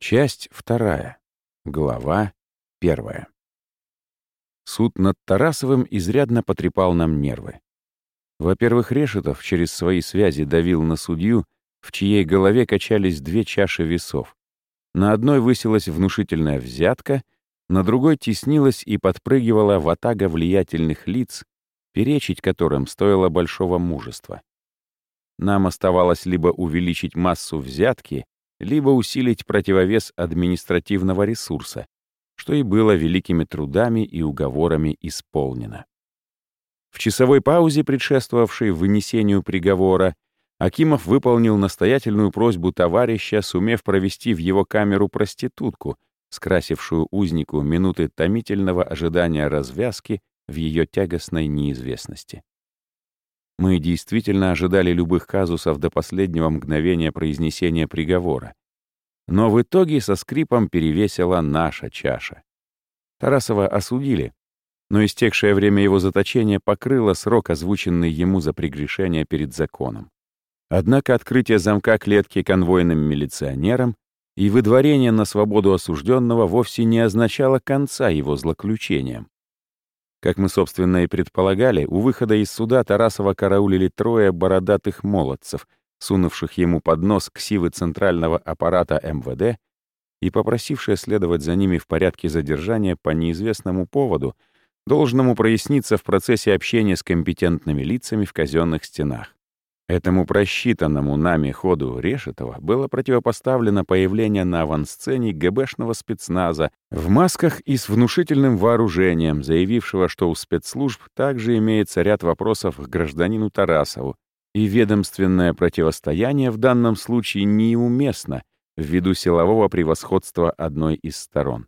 Часть вторая. Глава первая. Суд над Тарасовым изрядно потрепал нам нервы. Во-первых, Решетов через свои связи давил на судью, в чьей голове качались две чаши весов. На одной высилась внушительная взятка, на другой теснилась и подпрыгивала ватага влиятельных лиц, перечить которым стоило большого мужества. Нам оставалось либо увеличить массу взятки, либо усилить противовес административного ресурса, что и было великими трудами и уговорами исполнено. В часовой паузе, предшествовавшей вынесению приговора, Акимов выполнил настоятельную просьбу товарища, сумев провести в его камеру проститутку, скрасившую узнику минуты томительного ожидания развязки в ее тягостной неизвестности. Мы действительно ожидали любых казусов до последнего мгновения произнесения приговора. Но в итоге со скрипом перевесила наша чаша. Тарасова осудили, но истекшее время его заточения покрыло срок, озвученный ему за прегрешение перед законом. Однако открытие замка клетки конвойным милиционерам и выдворение на свободу осужденного вовсе не означало конца его злоключениям. Как мы, собственно, и предполагали, у выхода из суда Тарасова караулили трое бородатых молодцев, сунувших ему под нос ксивы центрального аппарата МВД и попросившие следовать за ними в порядке задержания по неизвестному поводу, должному проясниться в процессе общения с компетентными лицами в казенных стенах. Этому просчитанному нами ходу Решетова было противопоставлено появление на авансцене ГБшного спецназа в масках и с внушительным вооружением, заявившего, что у спецслужб также имеется ряд вопросов к гражданину Тарасову, и ведомственное противостояние в данном случае неуместно ввиду силового превосходства одной из сторон.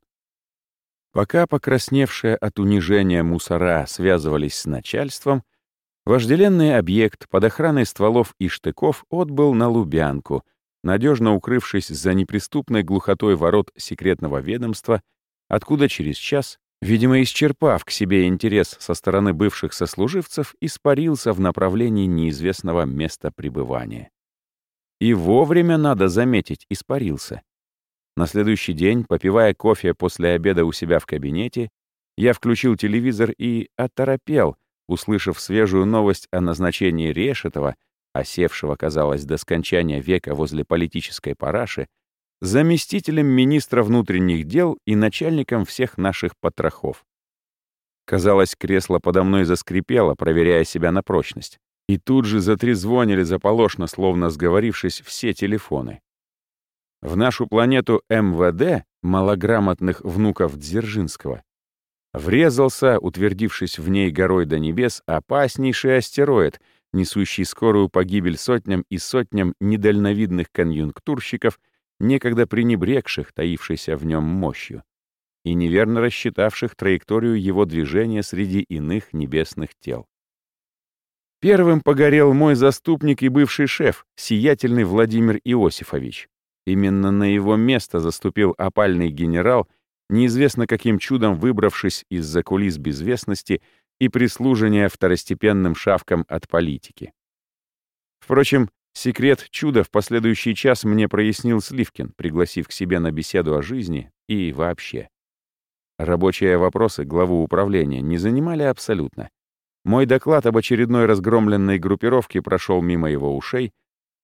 Пока покрасневшие от унижения мусора связывались с начальством, Вожделенный объект под охраной стволов и штыков отбыл на Лубянку, надежно укрывшись за неприступной глухотой ворот секретного ведомства, откуда через час, видимо, исчерпав к себе интерес со стороны бывших сослуживцев, испарился в направлении неизвестного места пребывания. И вовремя, надо заметить, испарился. На следующий день, попивая кофе после обеда у себя в кабинете, я включил телевизор и оторопел — услышав свежую новость о назначении Решетова, осевшего, казалось, до скончания века возле политической параши, заместителем министра внутренних дел и начальником всех наших потрохов. Казалось, кресло подо мной заскрипело, проверяя себя на прочность. И тут же затрезвонили заполошно, словно сговорившись, все телефоны. В нашу планету МВД, малограмотных внуков Дзержинского, Врезался, утвердившись в ней горой до небес, опаснейший астероид, несущий скорую погибель сотням и сотням недальновидных конъюнктурщиков, некогда пренебрегших таившейся в нем мощью и неверно рассчитавших траекторию его движения среди иных небесных тел. Первым погорел мой заступник и бывший шеф, сиятельный Владимир Иосифович. Именно на его место заступил опальный генерал — неизвестно каким чудом выбравшись из-за кулис безвестности и прислуживания второстепенным шавкам от политики. Впрочем, секрет чуда в последующий час мне прояснил Сливкин, пригласив к себе на беседу о жизни и вообще. Рабочие вопросы главу управления не занимали абсолютно. Мой доклад об очередной разгромленной группировке прошел мимо его ушей,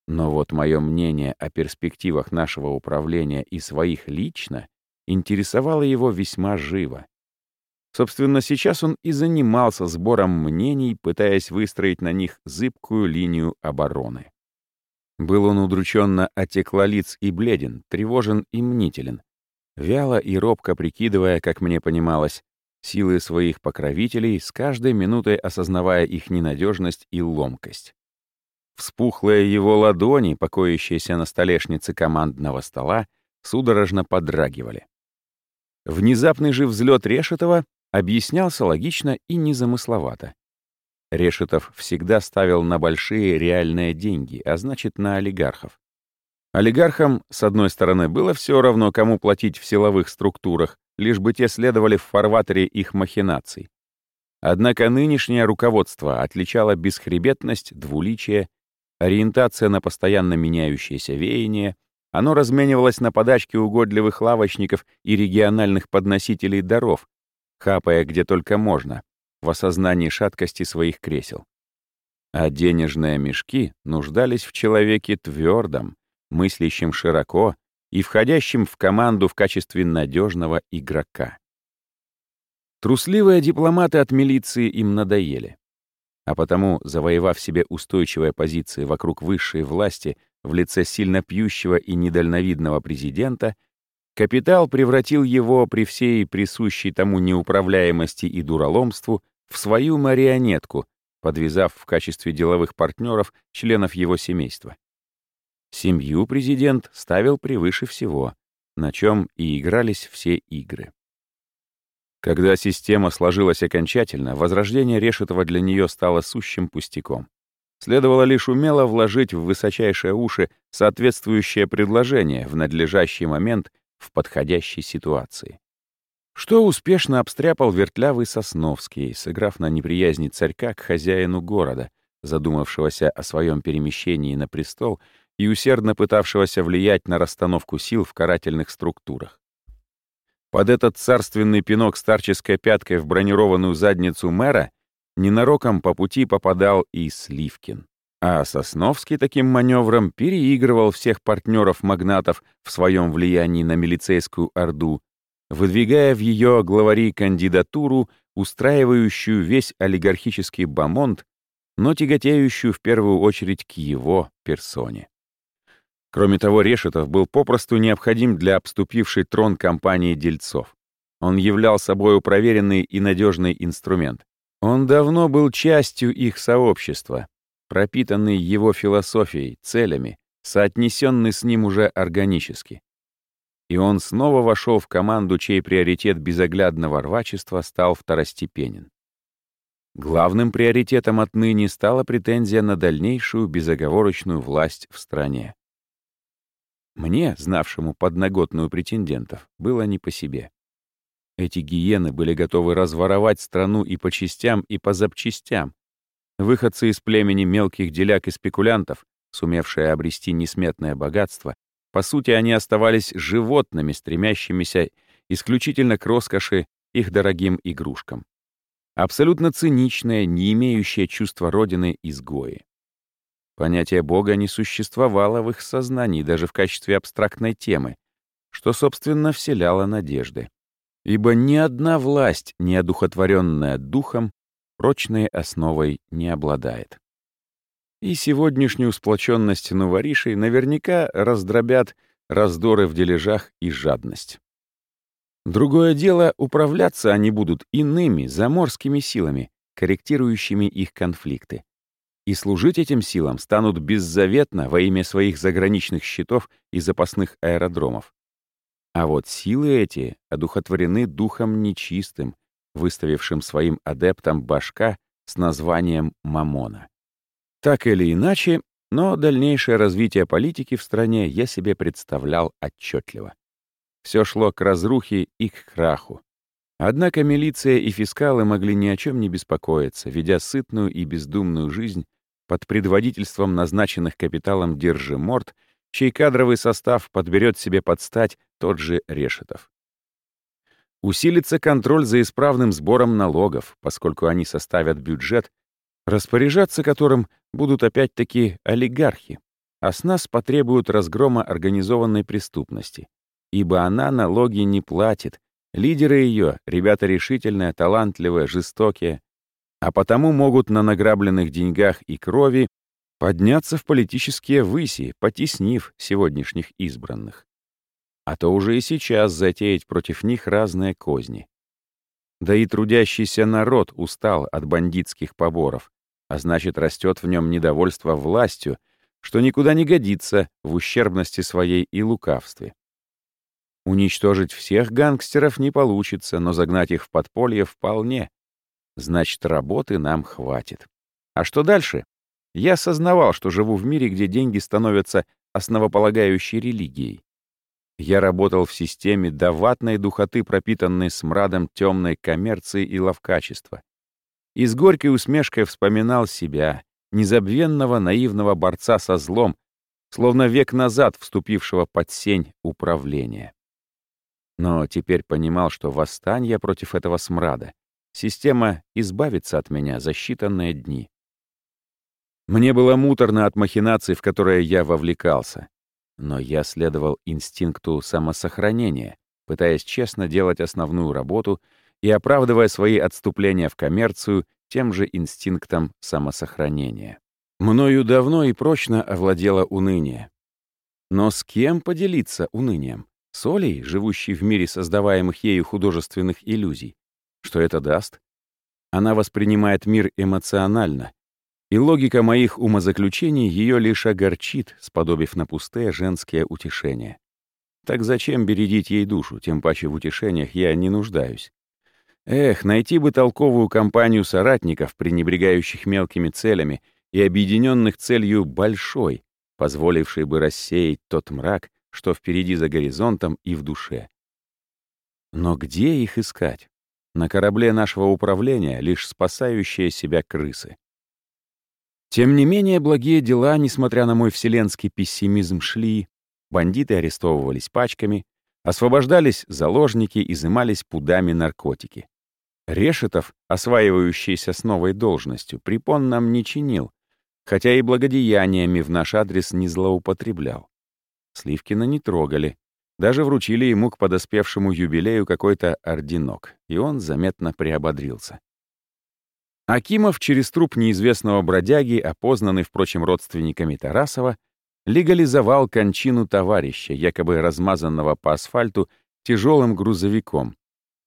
но вот мое мнение о перспективах нашего управления и своих лично интересовало его весьма живо. Собственно, сейчас он и занимался сбором мнений, пытаясь выстроить на них зыбкую линию обороны. Был он удрученно отеклолиц и бледен, тревожен и мнителен, вяло и робко прикидывая, как мне понималось, силы своих покровителей, с каждой минутой осознавая их ненадежность и ломкость. Вспухлые его ладони, покоящиеся на столешнице командного стола, судорожно подрагивали. Внезапный же взлет Решетова объяснялся логично и незамысловато. Решетов всегда ставил на большие реальные деньги, а значит, на олигархов. Олигархам, с одной стороны, было все равно, кому платить в силовых структурах, лишь бы те следовали в фарватере их махинаций. Однако нынешнее руководство отличало бесхребетность, двуличие, ориентация на постоянно меняющиеся веяния, оно разменивалось на подачки угодливых лавочников и региональных подносителей даров, хапая где только можно, в осознании шаткости своих кресел. А денежные мешки нуждались в человеке твердом, мыслящем широко и входящем в команду в качестве надежного игрока. Трусливые дипломаты от милиции им надоели. А потому, завоевав себе устойчивые позиции вокруг высшей власти в лице сильно пьющего и недальновидного президента, капитал превратил его при всей присущей тому неуправляемости и дураломству в свою марионетку, подвязав в качестве деловых партнеров членов его семейства. Семью президент ставил превыше всего, на чем и игрались все игры. Когда система сложилась окончательно, возрождение Решетова для нее стало сущим пустяком. Следовало лишь умело вложить в высочайшие уши соответствующее предложение в надлежащий момент в подходящей ситуации. Что успешно обстряпал вертлявый Сосновский, сыграв на неприязни царька к хозяину города, задумавшегося о своем перемещении на престол и усердно пытавшегося влиять на расстановку сил в карательных структурах. Под этот царственный пинок старческой пяткой в бронированную задницу мэра ненароком по пути попадал и Сливкин. А Сосновский таким маневром переигрывал всех партнеров-магнатов в своем влиянии на милицейскую орду, выдвигая в ее главари кандидатуру, устраивающую весь олигархический бомонд, но тяготеющую в первую очередь к его персоне. Кроме того, Решетов был попросту необходим для обступившей трон компании дельцов. Он являл собой проверенный и надежный инструмент. Он давно был частью их сообщества, пропитанный его философией, целями, соотнесенный с ним уже органически. И он снова вошел в команду, чей приоритет безоглядного рвачества стал второстепенен. Главным приоритетом отныне стала претензия на дальнейшую безоговорочную власть в стране. Мне, знавшему подноготную претендентов, было не по себе. Эти гиены были готовы разворовать страну и по частям, и по запчастям. Выходцы из племени мелких деляк и спекулянтов, сумевшие обрести несметное богатство, по сути, они оставались животными, стремящимися исключительно к роскоши их дорогим игрушкам. Абсолютно циничные, не имеющие чувства Родины изгои. Понятие Бога не существовало в их сознании даже в качестве абстрактной темы, что, собственно, вселяло надежды. Ибо ни одна власть, не одухотворенная духом, прочной основой не обладает. И сегодняшнюю сплоченность новоришей наверняка раздробят раздоры в дележах и жадность. Другое дело, управляться они будут иными, заморскими силами, корректирующими их конфликты и служить этим силам станут беззаветно во имя своих заграничных счетов и запасных аэродромов. А вот силы эти одухотворены духом нечистым, выставившим своим адептам башка с названием Мамона. Так или иначе, но дальнейшее развитие политики в стране я себе представлял отчетливо. Все шло к разрухе и к краху. Однако милиция и фискалы могли ни о чем не беспокоиться, ведя сытную и бездумную жизнь под предводительством назначенных капиталом Держиморт, чей кадровый состав подберет себе под стать тот же Решетов. Усилится контроль за исправным сбором налогов, поскольку они составят бюджет, распоряжаться которым будут опять-таки олигархи, а с нас потребуют разгрома организованной преступности, ибо она налоги не платит, лидеры ее — ребята решительные, талантливые, жестокие, а потому могут на награбленных деньгах и крови подняться в политические выси, потеснив сегодняшних избранных. А то уже и сейчас затеять против них разные козни. Да и трудящийся народ устал от бандитских поборов, а значит, растет в нем недовольство властью, что никуда не годится в ущербности своей и лукавстве. Уничтожить всех гангстеров не получится, но загнать их в подполье вполне. Значит, работы нам хватит. А что дальше? Я осознавал, что живу в мире, где деньги становятся основополагающей религией. Я работал в системе до ватной духоты, пропитанной смрадом темной коммерции и ловкачества. И с горькой усмешкой вспоминал себя, незабвенного наивного борца со злом, словно век назад вступившего под сень управления. Но теперь понимал, что восстание против этого смрада, система избавится от меня за считанные дни. Мне было муторно от махинаций, в которые я вовлекался. Но я следовал инстинкту самосохранения, пытаясь честно делать основную работу и оправдывая свои отступления в коммерцию тем же инстинктом самосохранения. Мною давно и прочно овладело уныние. Но с кем поделиться унынием? С Олей, живущей в мире создаваемых ею художественных иллюзий? Что это даст? Она воспринимает мир эмоционально, и логика моих умозаключений ее лишь огорчит, сподобив на пустые женские утешения. Так зачем бередить ей душу, тем паче в утешениях я не нуждаюсь. Эх, найти бы толковую компанию соратников, пренебрегающих мелкими целями и объединенных целью большой, позволившей бы рассеять тот мрак, что впереди за горизонтом и в душе. Но где их искать? На корабле нашего управления лишь спасающие себя крысы. Тем не менее, благие дела, несмотря на мой вселенский пессимизм, шли. Бандиты арестовывались пачками, освобождались заложники, изымались пудами наркотики. Решетов, осваивающийся с новой должностью, препон нам не чинил, хотя и благодеяниями в наш адрес не злоупотреблял. Сливкина не трогали, даже вручили ему к подоспевшему юбилею какой-то орденок, и он заметно приободрился. Акимов через труп неизвестного бродяги, опознанный, впрочем, родственниками Тарасова, легализовал кончину товарища, якобы размазанного по асфальту тяжелым грузовиком,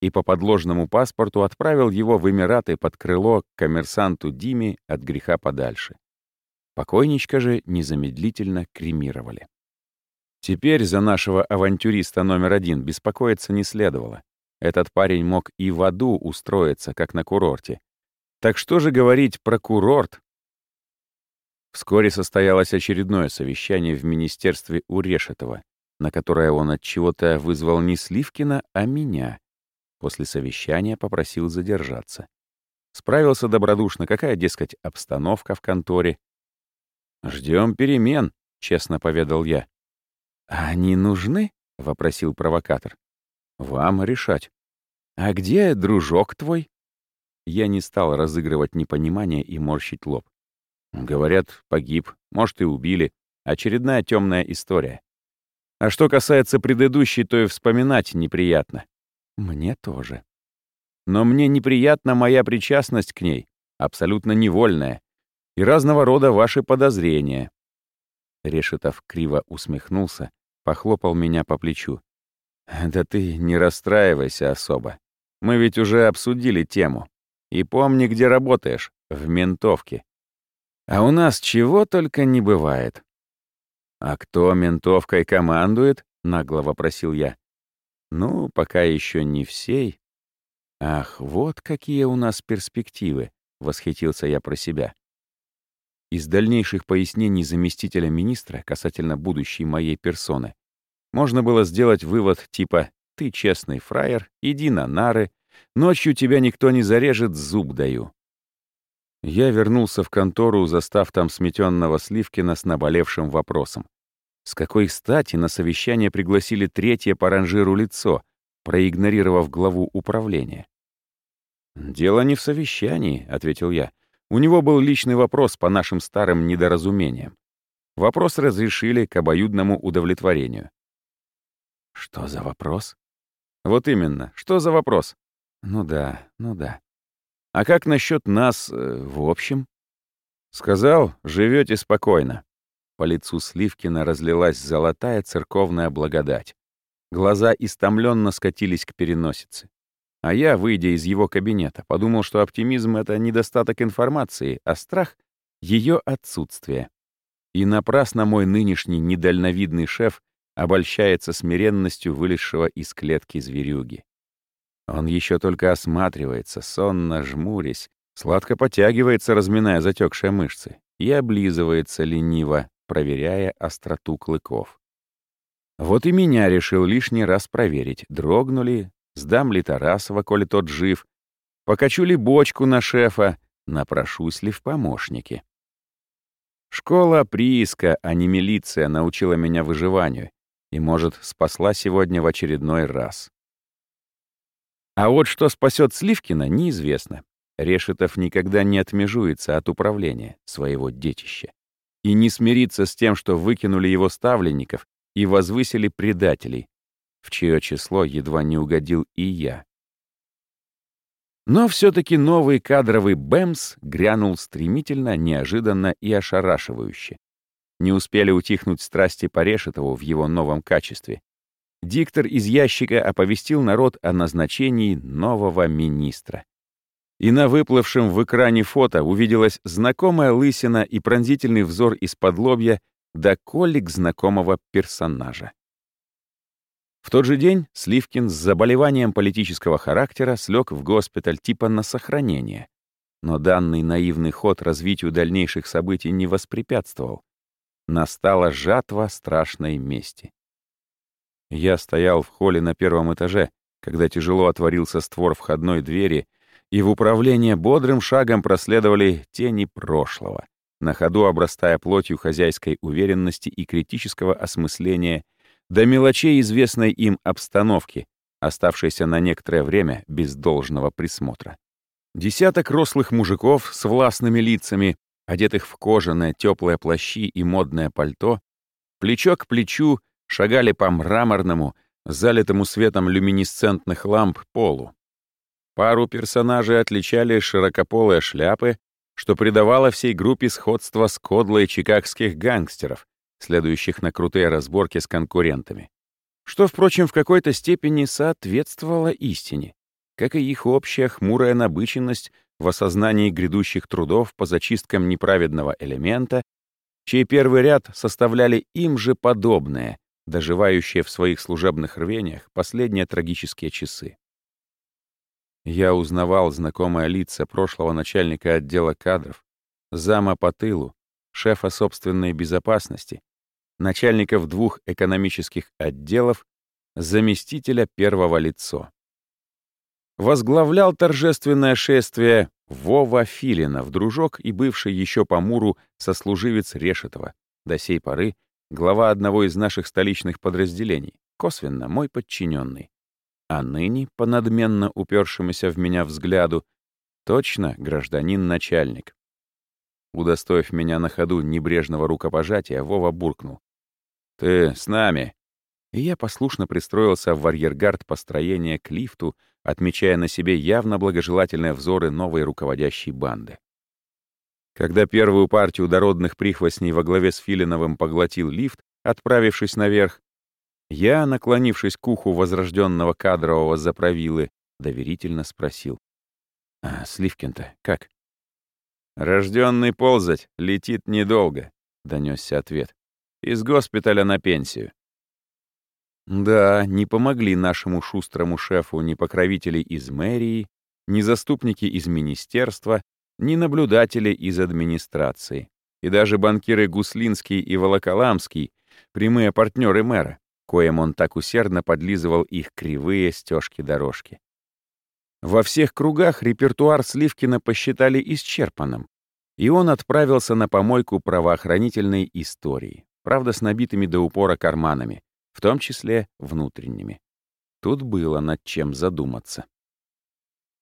и по подложному паспорту отправил его в Эмираты под крыло к коммерсанту Диме от греха подальше. Покойничка же незамедлительно кремировали. Теперь за нашего авантюриста номер один беспокоиться не следовало. Этот парень мог и в аду устроиться, как на курорте, так что же говорить про курорт? Вскоре состоялось очередное совещание в министерстве у Решетова, на которое он от чего-то вызвал не Сливкина, а меня. После совещания попросил задержаться. Справился добродушно, какая, дескать, обстановка в конторе. Ждем перемен», — честно поведал я. «А они нужны?» — вопросил провокатор. «Вам решать». «А где дружок твой?» Я не стал разыгрывать непонимание и морщить лоб. Говорят, погиб, может, и убили. Очередная темная история. А что касается предыдущей, то и вспоминать неприятно. Мне тоже. Но мне неприятна моя причастность к ней, абсолютно невольная, и разного рода ваши подозрения. Решетов криво усмехнулся, похлопал меня по плечу. «Да ты не расстраивайся особо. Мы ведь уже обсудили тему. И помни, где работаешь, в ментовке. А у нас чего только не бывает. А кто ментовкой командует? Нагло вопросил я. Ну, пока еще не всей. Ах, вот какие у нас перспективы, восхитился я про себя. Из дальнейших пояснений заместителя министра касательно будущей моей персоны можно было сделать вывод типа «ты честный фраер, иди на нары, Ночью тебя никто не зарежет, зуб даю». Я вернулся в контору, застав там сметенного Сливкина с наболевшим вопросом. С какой стати на совещание пригласили третье по ранжиру лицо, проигнорировав главу управления? «Дело не в совещании», — ответил я. «У него был личный вопрос по нашим старым недоразумениям. Вопрос разрешили к обоюдному удовлетворению». «Что за вопрос?» «Вот именно, что за вопрос?» Ну да, ну да. А как насчет нас э, в общем? Сказал, живете спокойно. По лицу Сливкина разлилась золотая церковная благодать. Глаза истомленно скатились к переносице. А я, выйдя из его кабинета, подумал, что оптимизм — это недостаток информации, а страх — ее отсутствие. И напрасно мой нынешний недальновидный шеф обольщается смиренностью вылезшего из клетки зверюги. Он еще только осматривается, сонно жмурясь, сладко потягивается, разминая затекшие мышцы, и облизывается лениво, проверяя остроту клыков. Вот и меня решил лишний раз проверить, дрогнули, сдам ли Тарасова, коли тот жив, покачу ли бочку на шефа, напрошусь ли в помощники. Школа прииска, а не милиция, научила меня выживанию и, может, спасла сегодня в очередной раз. А вот что спасет Сливкина, неизвестно. Решетов никогда не отмежуется от управления своего детища и не смирится с тем, что выкинули его ставленников и возвысили предателей, в чье число едва не угодил и я. Но все-таки новый кадровый БЭМС грянул стремительно, неожиданно и ошарашивающе. Не успели утихнуть страсти по Решетову в его новом качестве. Диктор из ящика оповестил народ о назначении нового министра. И на выплывшем в экране фото увиделась знакомая лысина и пронзительный взор из-под лобья да колик знакомого персонажа. В тот же день Сливкин с заболеванием политического характера слег в госпиталь типа на сохранение. Но данный наивный ход развитию дальнейших событий не воспрепятствовал. Настала жатва страшной мести. Я стоял в холле на первом этаже, когда тяжело отворился створ входной двери, и в управление бодрым шагом проследовали тени прошлого, на ходу обрастая плотью хозяйской уверенности и критического осмысления до мелочей известной им обстановки, оставшейся на некоторое время без должного присмотра. Десяток рослых мужиков с властными лицами, одетых в кожаное теплое плащи и модное пальто, плечо к плечу шагали по мраморному, залитому светом люминесцентных ламп полу. Пару персонажей отличали широкополые шляпы, что придавало всей группе сходство с кодлой чикагских гангстеров, следующих на крутые разборки с конкурентами. Что, впрочем, в какой-то степени соответствовало истине, как и их общая хмурая набыченность в осознании грядущих трудов по зачисткам неправедного элемента, чей первый ряд составляли им же подобные, доживающие в своих служебных рвениях последние трагические часы. Я узнавал знакомые лица прошлого начальника отдела кадров, зама по тылу, шефа собственной безопасности, начальников двух экономических отделов, заместителя первого лицо. Возглавлял торжественное шествие Вова Филинов, дружок и бывший еще по Муру сослуживец Решетова, до сей поры глава одного из наших столичных подразделений, косвенно мой подчиненный. А ныне, по надменно упершемуся в меня взгляду, точно гражданин-начальник. Удостоив меня на ходу небрежного рукопожатия, Вова буркнул. «Ты с нами!» И я послушно пристроился в арьергард построения к лифту, отмечая на себе явно благожелательные взоры новой руководящей банды. Когда первую партию дородных прихвостней во главе с Филиновым поглотил лифт, отправившись наверх, я, наклонившись к уху возрожденного кадрового заправилы, доверительно спросил. «А Сливкин-то как?» «Рожденный ползать летит недолго», — донесся ответ. Из госпиталя на пенсию. Да, не помогли нашему шустрому шефу ни покровители из мэрии, ни заступники из министерства, ни наблюдатели из администрации. И даже банкиры Гуслинский и Волоколамский, прямые партнеры мэра, коим он так усердно подлизывал их кривые стежки-дорожки. Во всех кругах репертуар Сливкина посчитали исчерпанным, и он отправился на помойку правоохранительной истории правда, с набитыми до упора карманами, в том числе внутренними. Тут было над чем задуматься.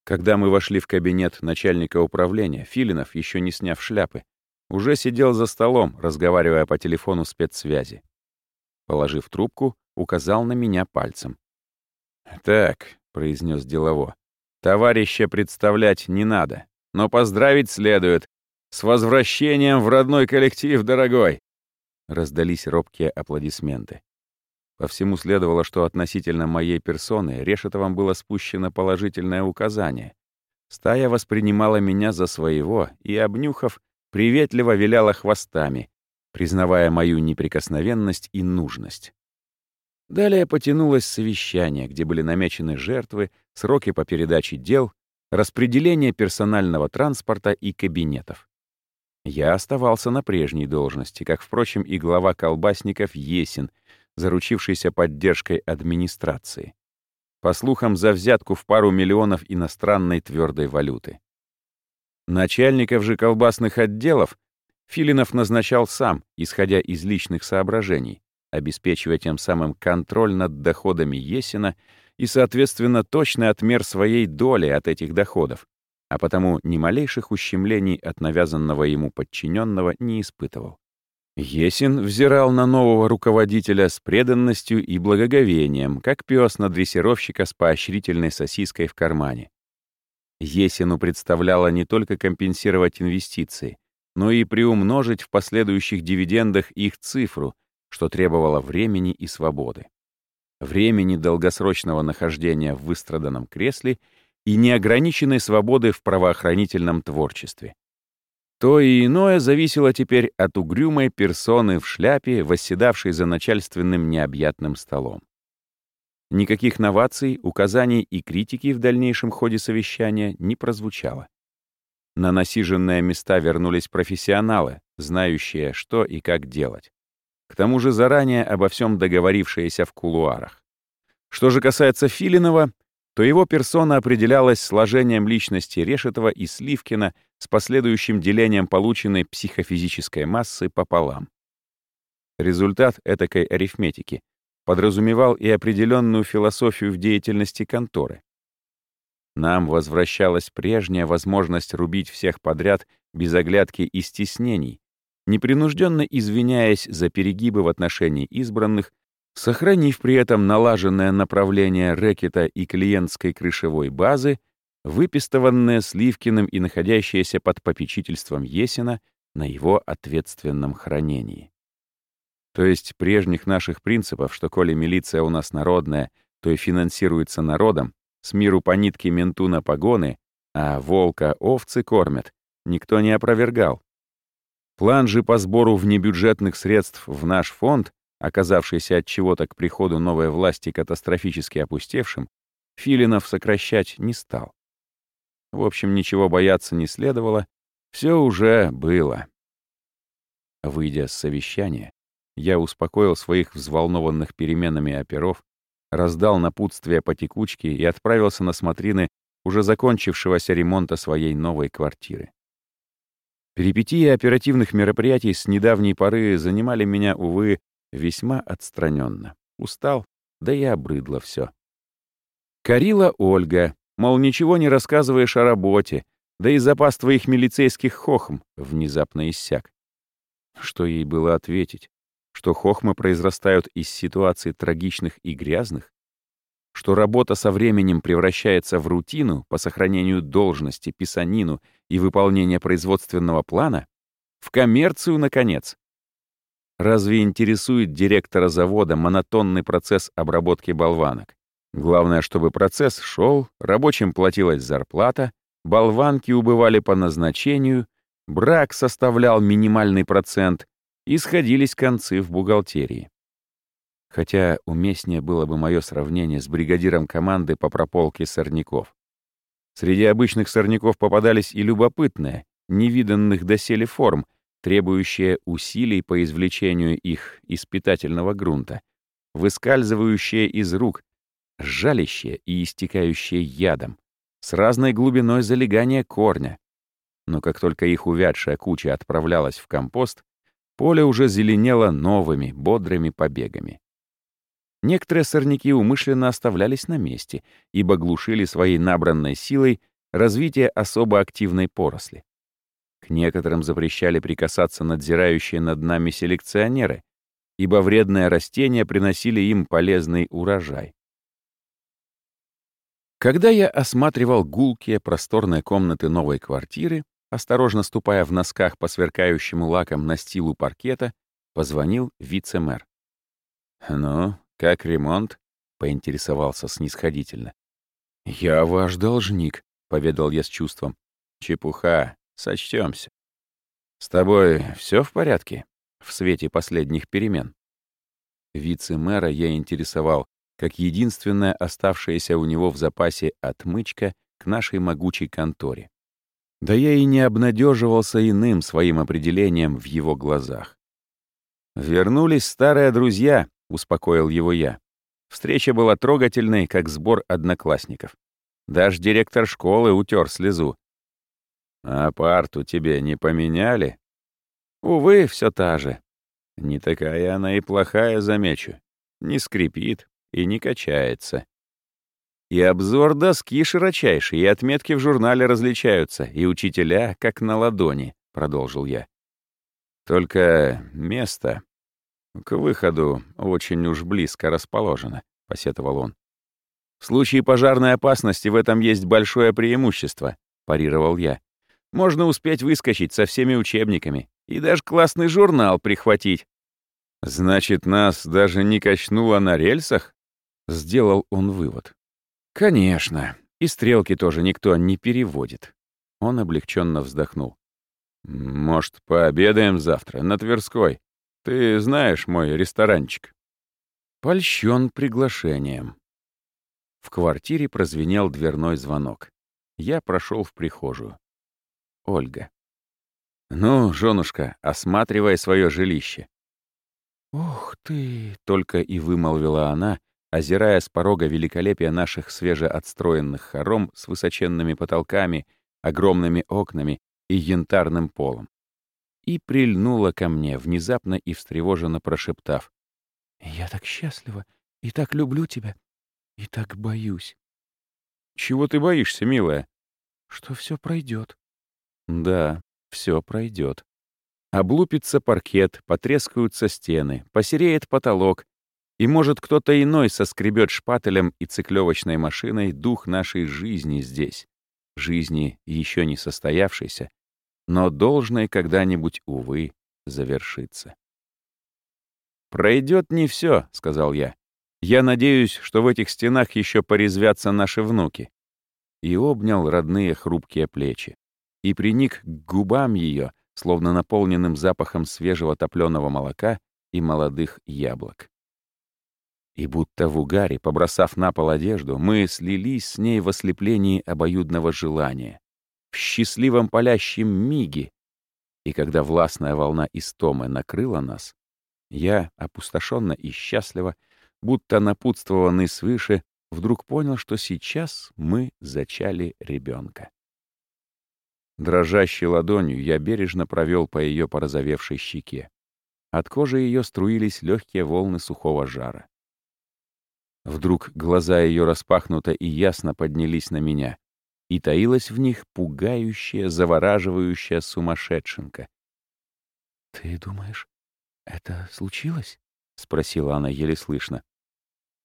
Когда мы вошли в кабинет начальника управления, Филинов, еще не сняв шляпы, уже сидел за столом, разговаривая по телефону спецсвязи. Положив трубку, указал на меня пальцем. «Так», — произнес делово, — «товарища представлять не надо, но поздравить следует. С возвращением в родной коллектив, дорогой! Раздались робкие аплодисменты. По всему следовало, что относительно моей персоны Решетовым было спущено положительное указание. Стая воспринимала меня за своего и, обнюхав, приветливо виляла хвостами, признавая мою неприкосновенность и нужность. Далее потянулось совещание, где были намечены жертвы, сроки по передаче дел, распределение персонального транспорта и кабинетов. Я оставался на прежней должности, как, впрочем, и глава колбасников Есин, заручившийся поддержкой администрации. По слухам, за взятку в пару миллионов иностранной твердой валюты. Начальников же колбасных отделов Филинов назначал сам, исходя из личных соображений, обеспечивая тем самым контроль над доходами Есина и, соответственно, точный отмер своей доли от этих доходов, а потому ни малейших ущемлений от навязанного ему подчиненного не испытывал. Есин взирал на нового руководителя с преданностью и благоговением, как пес на дрессировщика с поощрительной сосиской в кармане. Есину представляло не только компенсировать инвестиции, но и приумножить в последующих дивидендах их цифру, что требовало времени и свободы. Времени долгосрочного нахождения в выстраданном кресле и неограниченной свободы в правоохранительном творчестве. То и иное зависело теперь от угрюмой персоны в шляпе, восседавшей за начальственным необъятным столом. Никаких новаций, указаний и критики в дальнейшем ходе совещания не прозвучало. На насиженные места вернулись профессионалы, знающие, что и как делать. К тому же заранее обо всем договорившиеся в кулуарах. Что же касается Филинова, то его персона определялась сложением личности Решетова и Сливкина с последующим делением полученной психофизической массы пополам. Результат этакой арифметики подразумевал и определенную философию в деятельности конторы. Нам возвращалась прежняя возможность рубить всех подряд без оглядки и стеснений, непринужденно извиняясь за перегибы в отношении избранных сохранив при этом налаженное направление рэкета и клиентской крышевой базы, выпистованное Сливкиным и находящееся под попечительством Есина на его ответственном хранении. То есть прежних наших принципов, что коли милиция у нас народная, то и финансируется народом, с миру по нитке менту на погоны, а волка овцы кормят, никто не опровергал. План же по сбору внебюджетных средств в наш фонд оказавшийся от чего-то к приходу новой власти катастрофически опустевшим, Филинов сокращать не стал. В общем, ничего бояться не следовало, все уже было. Выйдя с совещания, я успокоил своих взволнованных переменами оперов, раздал напутствие по текучке и отправился на смотрины уже закончившегося ремонта своей новой квартиры. Перипетии оперативных мероприятий с недавней поры занимали меня, увы, весьма отстраненно. Устал, да и обрыдло все. Корила Ольга, мол, ничего не рассказываешь о работе, да и запас твоих милицейских хохм внезапно иссяк. Что ей было ответить? Что хохмы произрастают из ситуаций трагичных и грязных? Что работа со временем превращается в рутину по сохранению должности, писанину и выполнения производственного плана? В коммерцию, наконец? Разве интересует директора завода монотонный процесс обработки болванок? Главное, чтобы процесс шел, рабочим платилась зарплата, болванки убывали по назначению, брак составлял минимальный процент и сходились концы в бухгалтерии. Хотя уместнее было бы мое сравнение с бригадиром команды по прополке сорняков. Среди обычных сорняков попадались и любопытные, невиданных доселе форм — требующее усилий по извлечению их из питательного грунта, выскальзывающее из рук, жалящее и истекающее ядом, с разной глубиной залегания корня. Но как только их увядшая куча отправлялась в компост, поле уже зеленело новыми, бодрыми побегами. Некоторые сорняки умышленно оставлялись на месте, ибо глушили своей набранной силой развитие особо активной поросли. К некоторым запрещали прикасаться надзирающие над нами селекционеры, ибо вредные растения приносили им полезный урожай. Когда я осматривал гулкие просторные комнаты новой квартиры, осторожно ступая в носках по сверкающему лаком настилу паркета, позвонил вице-мэр. «Ну, как ремонт?» — поинтересовался снисходительно. «Я ваш должник», — поведал я с чувством. «Чепуха. Сочтемся. С тобой все в порядке в свете последних перемен? Вице-мэра я интересовал, как единственная оставшаяся у него в запасе отмычка к нашей могучей конторе. Да я и не обнадеживался иным своим определением в его глазах. «Вернулись старые друзья», — успокоил его я. Встреча была трогательной, как сбор одноклассников. Даже директор школы утер слезу, «А парту тебе не поменяли?» Увы, все та же. Не такая она и плохая, замечу. Не скрипит и не качается. И обзор доски широчайший, и отметки в журнале различаются, и учителя как на ладони, — продолжил я. Только место к выходу очень уж близко расположено, — посетовал он. В случае пожарной опасности в этом есть большое преимущество, — парировал я. Можно успеть выскочить со всеми учебниками и даже классный журнал прихватить. Значит, нас даже не качнуло на рельсах? Сделал он вывод. Конечно. И стрелки тоже никто не переводит. Он облегченно вздохнул. Может, пообедаем завтра на Тверской? Ты знаешь мой ресторанчик. Польщен приглашением. В квартире прозвенел дверной звонок. Я прошел в прихожую. Ольга. «Ну, женушка, осматривай свое жилище». «Ух ты!» — только и вымолвила она, озирая с порога великолепия наших свежеотстроенных хором с высоченными потолками, огромными окнами и янтарным полом. И прильнула ко мне, внезапно и встревоженно прошептав. «Я так счастлива и так люблю тебя и так боюсь». «Чего ты боишься, милая?» «Что все пройдет. Да, все пройдет. Облупится паркет, потрескаются стены, посереет потолок, и, может, кто-то иной соскребет шпателем и циклевочной машиной дух нашей жизни здесь, жизни еще не состоявшейся, но должной когда-нибудь, увы, завершиться. «Пройдет не все», — сказал я. «Я надеюсь, что в этих стенах еще порезвятся наши внуки». И обнял родные хрупкие плечи и приник к губам ее, словно наполненным запахом свежего топленого молока и молодых яблок. И будто в угаре, побросав на пол одежду, мы слились с ней в ослеплении обоюдного желания, в счастливом палящем миге. И когда властная волна истомы накрыла нас, я, опустошенно и счастливо, будто напутствованный свыше, вдруг понял, что сейчас мы зачали ребенка. Дрожащей ладонью я бережно провел по ее порозовевшей щеке. От кожи ее струились легкие волны сухого жара. Вдруг глаза ее распахнуто и ясно поднялись на меня, и таилась в них пугающая, завораживающая сумасшедшенка. «Ты думаешь, это случилось?» — спросила она еле слышно.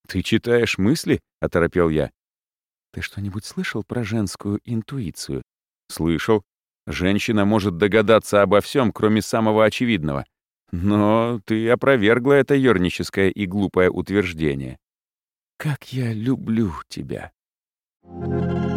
«Ты читаешь мысли?» — оторопел я. «Ты что-нибудь слышал про женскую интуицию?» Слышал. Женщина может догадаться обо всем, кроме самого очевидного. Но ты опровергла это ерническое и глупое утверждение. «Как я люблю тебя!» Thank you.